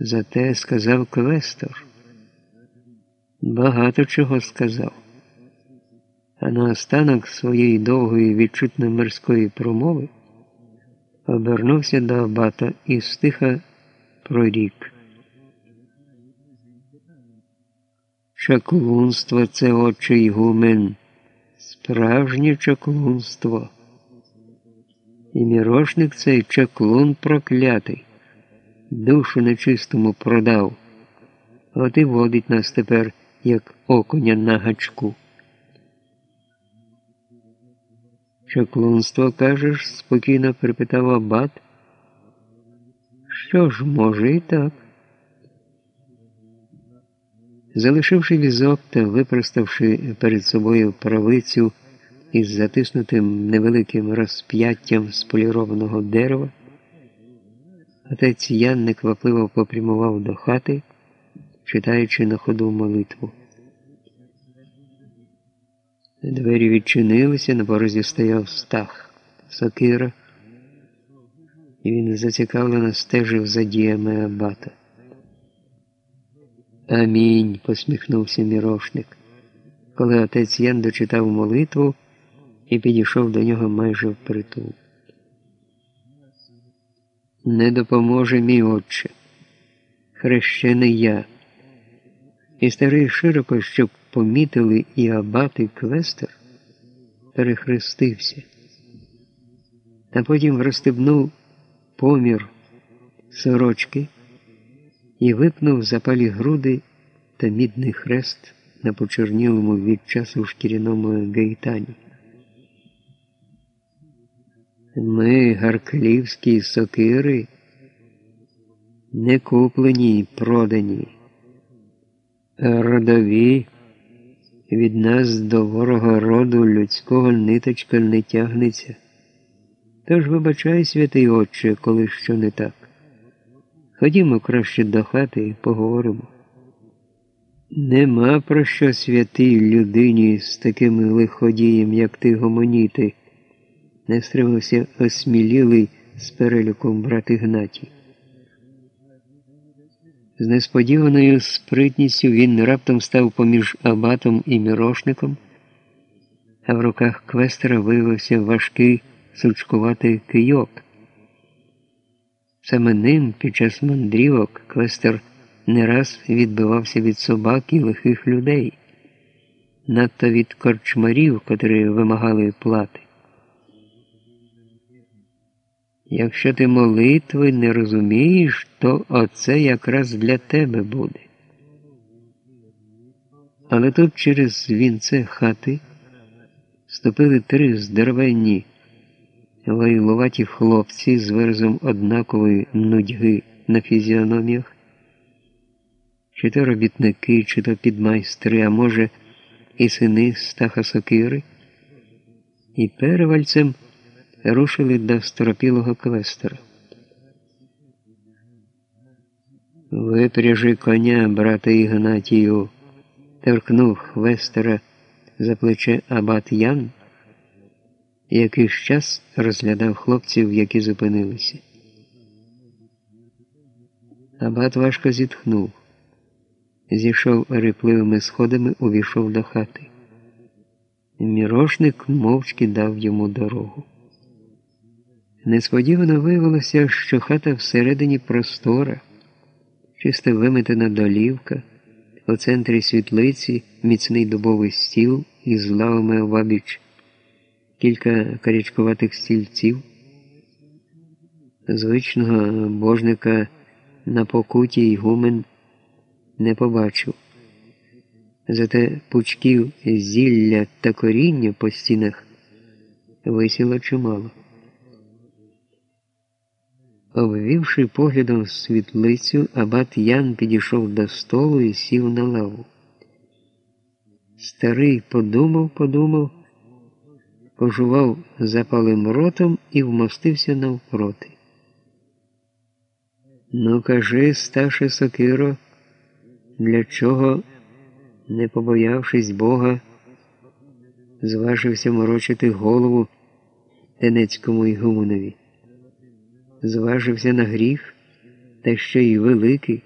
Зате сказав квестор. Багато чого сказав. А наостанок своєї довгої відчутно мирської промови обернувся до абата і стиха прорік. Чаклунство це отче Ігумен, справжнє чаклунство. І мірошник цей чаклун проклятий, душу нечистому продав, от і водить нас тепер, як окуня на гачку. Чаклунство, кажеш? спокійно припитав абат. Що ж, може, і так. Залишивши візок та випроставши перед собою правицю із затиснутим невеликим розп'яттям з полірованого дерева, отець Ян неквапливо попрямував до хати, читаючи на ходу молитву. Двері відчинилися, на порозі стояв стах, сокира, і він зацікавлено стежив за діями абата. Амінь, посміхнувся мірошник, коли отець Ян дочитав молитву і підійшов до нього майже впритул. Не допоможе мій отче, хрещений я. І старий широко, щоб помітили і абат, і перехрестився, а потім розстебнув помір сорочки і випнув запалі груди та мідний хрест на почернілому від часу шкіряному гейтані. Ми, гарклівські сокири, не куплені й продані, родові. Від нас до ворога роду людського ниточка не тягнеться. Тож вибачай, святий Отче, коли що не так. Ходімо краще до хати і поговоримо. Нема про що святій людині з таким лиходієм, як ти гомоніти, не стримався осмілілий з переліком брат Ігнатій. З несподіваною спритністю він раптом став поміж абатом і мірошником, а в руках квестера виявився важкий сучкуватий кийок. Саме ним під час мандрівок квестер не раз відбивався від собак і лихих людей, надто від корчмарів, котрі вимагали плати. Якщо ти молитви не розумієш, то оце якраз для тебе буде. Але тут через вінце хати ступили три здоровенні лайлуваті хлопці з виразом однакової нудьги на фізіономіях, чи то робітники, чи то підмайстри, а може, і сини Стаха Сокири, і перевальцем рушили до сторопілого квестера. Випряжи коня, брате Ігнатію, торкнув хвестера за плече Абат Ян, і якийсь час розглядав хлопців, які зупинилися. Абат важко зітхнув, зійшов рипливими сходами, увійшов до хати. Мірошник мовчки дав йому дорогу. Несподівано виявилося, що хата всередині простора, чисто виметена долівка, у центрі світлиці міцний дубовий стіл із лавами обабіч, кілька карячкуватих стільців, звичного божника на покуті й гумен не побачив. Зате пучків зілля та коріння по стінах висіло чимало. Обвівши поглядом світлицю, абат Ян підійшов до столу і сів на лаву. Старий подумав, подумав, пожував запалим ротом і вмостився навпроти. Ну, кажи, Сташе Сокиро, для чого, не побоявшись Бога, зважився морочити голову Тенецькому Ігумонові? Зважився на гріх та ще й великий.